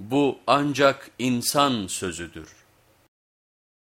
bu ancak insan sözüdür.